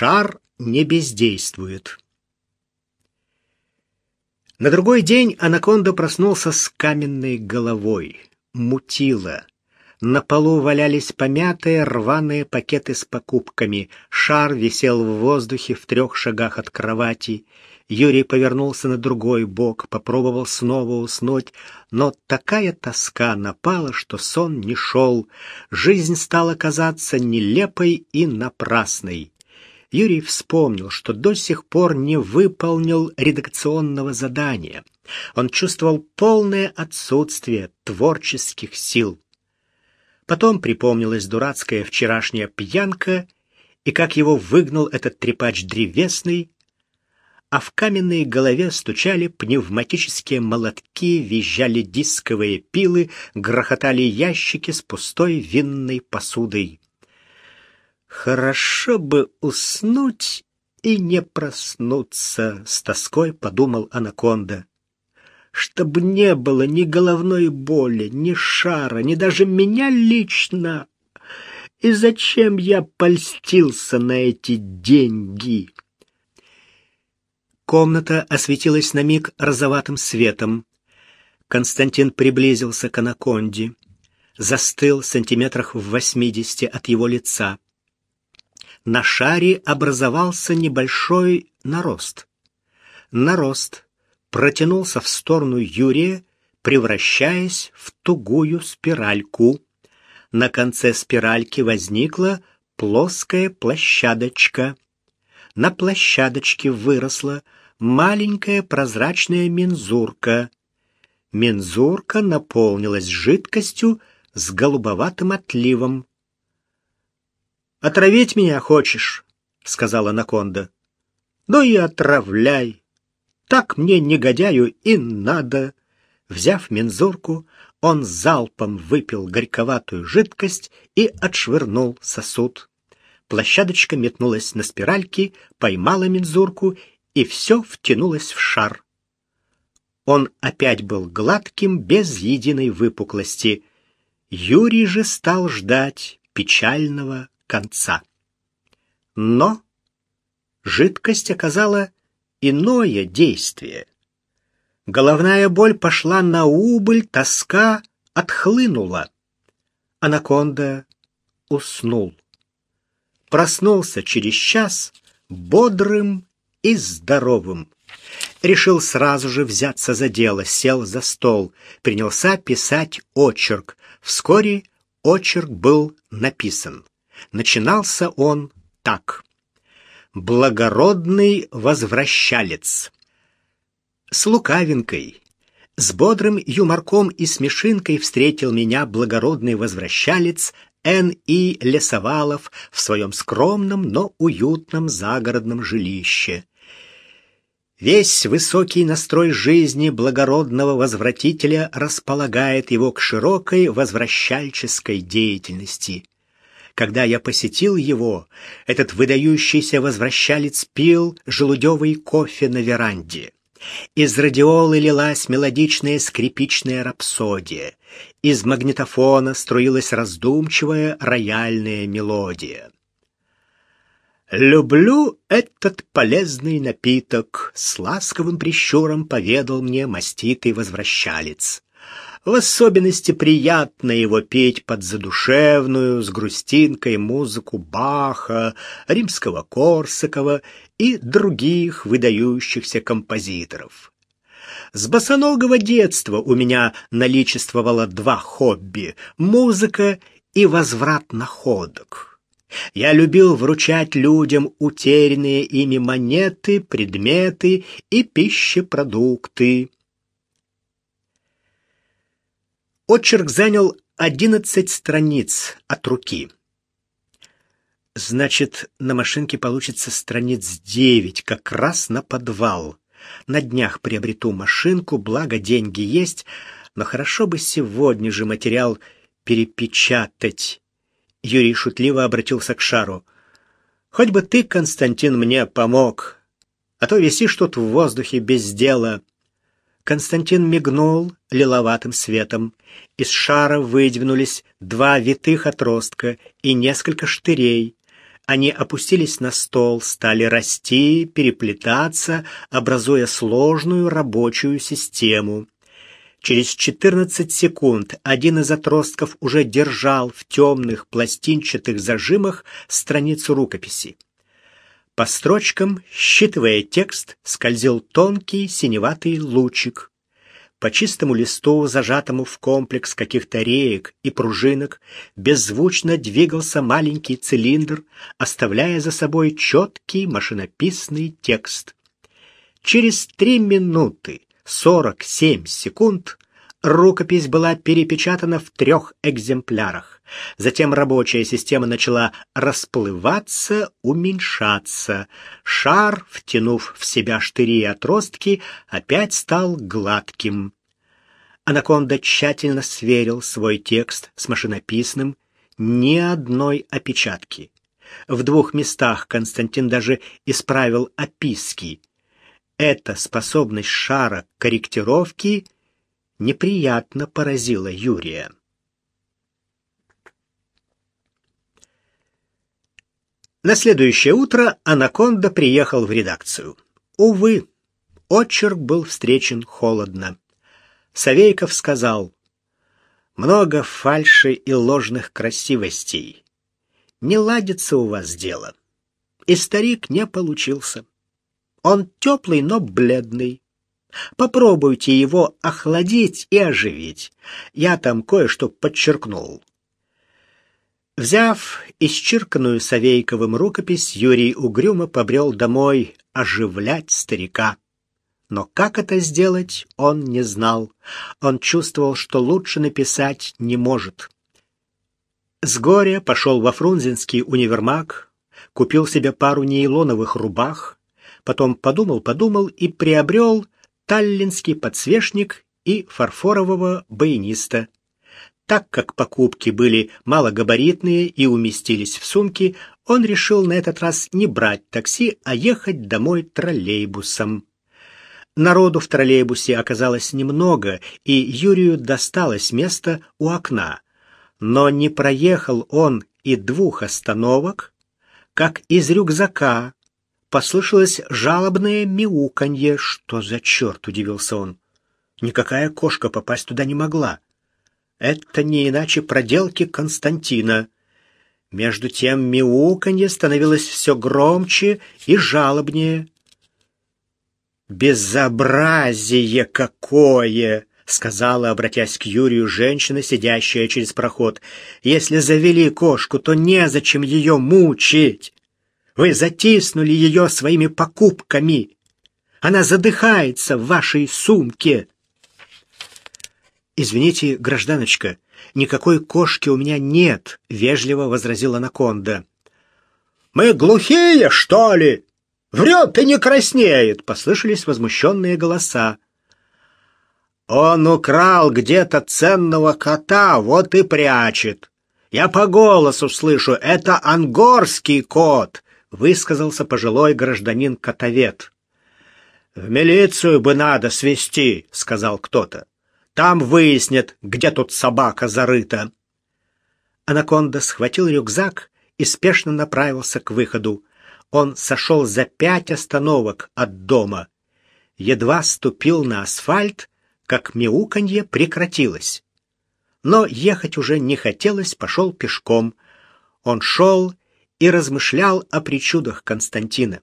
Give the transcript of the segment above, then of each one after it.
Шар не бездействует. На другой день анаконда проснулся с каменной головой. Мутило. На полу валялись помятые рваные пакеты с покупками. Шар висел в воздухе в трех шагах от кровати. Юрий повернулся на другой бок, попробовал снова уснуть, но такая тоска напала, что сон не шел. Жизнь стала казаться нелепой и напрасной. Юрий вспомнил, что до сих пор не выполнил редакционного задания. Он чувствовал полное отсутствие творческих сил. Потом припомнилась дурацкая вчерашняя пьянка и как его выгнал этот трепач древесный, а в каменной голове стучали пневматические молотки, визжали дисковые пилы, грохотали ящики с пустой винной посудой. Хорошо бы уснуть и не проснуться, с тоской подумал анаконда. Чтобы не было ни головной боли, ни шара, ни даже меня лично. И зачем я польстился на эти деньги? Комната осветилась на миг розоватым светом. Константин приблизился к анаконде, застыл сантиметрах в восьмидесяти от его лица на шаре образовался небольшой нарост. Нарост протянулся в сторону Юрия, превращаясь в тугую спиральку. На конце спиральки возникла плоская площадочка. На площадочке выросла маленькая прозрачная мензурка. Мензурка наполнилась жидкостью с голубоватым отливом. Отравить меня хочешь, сказала Наконда. Ну и отравляй. Так мне негодяю и надо. Взяв мензурку, он залпом выпил горьковатую жидкость и отшвырнул сосуд. Площадочка метнулась на спиральки, поймала мензурку, и все втянулось в шар. Он опять был гладким, без единой выпуклости. Юрий же стал ждать печального конца. Но жидкость оказала иное действие. Головная боль пошла на убыль, тоска отхлынула. Анаконда уснул. Проснулся через час бодрым и здоровым. Решил сразу же взяться за дело, сел за стол, принялся писать очерк. Вскоре очерк был написан. Начинался он так. «Благородный возвращалец». С лукавинкой, с бодрым юморком и смешинкой встретил меня благородный возвращалец Н.И. Лесовалов в своем скромном, но уютном загородном жилище. Весь высокий настрой жизни благородного возвратителя располагает его к широкой возвращальческой деятельности. Когда я посетил его, этот выдающийся возвращалец пил желудевый кофе на веранде. Из радиолы лилась мелодичная скрипичная рапсодия. Из магнитофона струилась раздумчивая рояльная мелодия. «Люблю этот полезный напиток», — с ласковым прищуром поведал мне маститый возвращалец. В особенности приятно его петь под задушевную, с грустинкой музыку Баха, Римского-Корсакова и других выдающихся композиторов. С босоногого детства у меня наличествовало два хобби — музыка и возврат находок. Я любил вручать людям утерянные ими монеты, предметы и пищепродукты. Очерк занял одиннадцать страниц от руки. Значит, на машинке получится страниц девять, как раз на подвал. На днях приобрету машинку, благо деньги есть, но хорошо бы сегодня же материал перепечатать. Юрий шутливо обратился к Шару. Хоть бы ты, Константин, мне помог, а то висишь тут в воздухе без дела. Константин мигнул лиловатым светом. Из шара выдвинулись два витых отростка и несколько штырей. Они опустились на стол, стали расти, переплетаться, образуя сложную рабочую систему. Через 14 секунд один из отростков уже держал в темных пластинчатых зажимах страницу рукописи. По строчкам, считывая текст, скользил тонкий синеватый лучик. По чистому листу, зажатому в комплекс каких-то реек и пружинок, беззвучно двигался маленький цилиндр, оставляя за собой четкий машинописный текст. Через три минуты сорок семь секунд рукопись была перепечатана в трех экземплярах. Затем рабочая система начала расплываться, уменьшаться. Шар, втянув в себя штыри и отростки, опять стал гладким. Анаконда тщательно сверил свой текст с машинописным, ни одной опечатки. В двух местах Константин даже исправил описки. Эта способность шара к корректировке неприятно поразила Юрия. На следующее утро Анаконда приехал в редакцию. Увы, очерк был встречен холодно. Савейков сказал, «Много фальши и ложных красивостей. Не ладится у вас дело. И старик не получился. Он теплый, но бледный. Попробуйте его охладить и оживить. Я там кое-что подчеркнул. Взяв исчерканную Савейковым рукопись, Юрий угрюмо побрел домой оживлять старика. Но как это сделать, он не знал. Он чувствовал, что лучше написать не может. С горя пошел во Фрунзенский универмаг, купил себе пару нейлоновых рубах, потом подумал-подумал и приобрел таллинский подсвечник и фарфорового баяниста. Так как покупки были малогабаритные и уместились в сумки, он решил на этот раз не брать такси, а ехать домой троллейбусом. Народу в троллейбусе оказалось немного, и Юрию досталось место у окна. Но не проехал он и двух остановок, как из рюкзака послышалось жалобное мяуканье. «Что за черт?» — удивился он. «Никакая кошка попасть туда не могла». Это не иначе проделки Константина. Между тем мяуканье становилось все громче и жалобнее. «Безобразие какое!» — сказала, обратясь к Юрию, женщина, сидящая через проход. «Если завели кошку, то незачем ее мучить. Вы затиснули ее своими покупками. Она задыхается в вашей сумке». «Извините, гражданочка, никакой кошки у меня нет», — вежливо возразила Анаконда. «Мы глухие, что ли? Врет и не краснеет!» — послышались возмущенные голоса. «Он украл где-то ценного кота, вот и прячет. Я по голосу слышу, это ангорский кот», — высказался пожилой гражданин-котовед. «В милицию бы надо свести», — сказал кто-то. Там выяснят, где тут собака зарыта. Анаконда схватил рюкзак и спешно направился к выходу. Он сошел за пять остановок от дома. Едва ступил на асфальт, как мяуканье прекратилось. Но ехать уже не хотелось, пошел пешком. Он шел и размышлял о причудах Константина.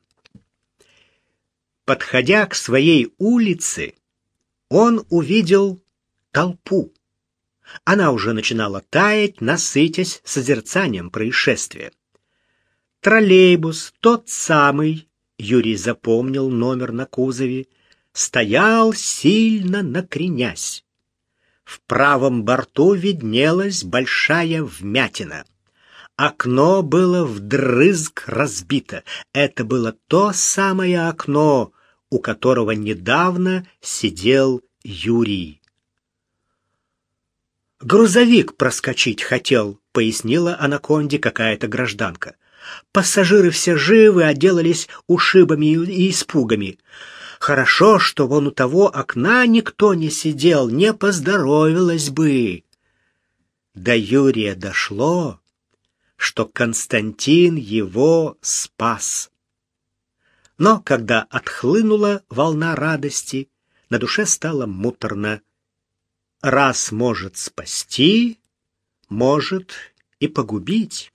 Подходя к своей улице, он увидел толпу. Она уже начинала таять, насытясь созерцанием происшествия. Троллейбус, тот самый, Юрий запомнил номер на кузове, стоял сильно накренясь. В правом борту виднелась большая вмятина. Окно было вдрызг разбито. Это было то самое окно, у которого недавно сидел Юрий. Грузовик проскочить хотел, пояснила анаконде какая-то гражданка. Пассажиры все живы, отделались ушибами и испугами. Хорошо, что вон у того окна никто не сидел, не поздоровилось бы. До Юрия дошло, что Константин его спас. Но когда отхлынула волна радости, на душе стало муторно. Раз может спасти, может и погубить.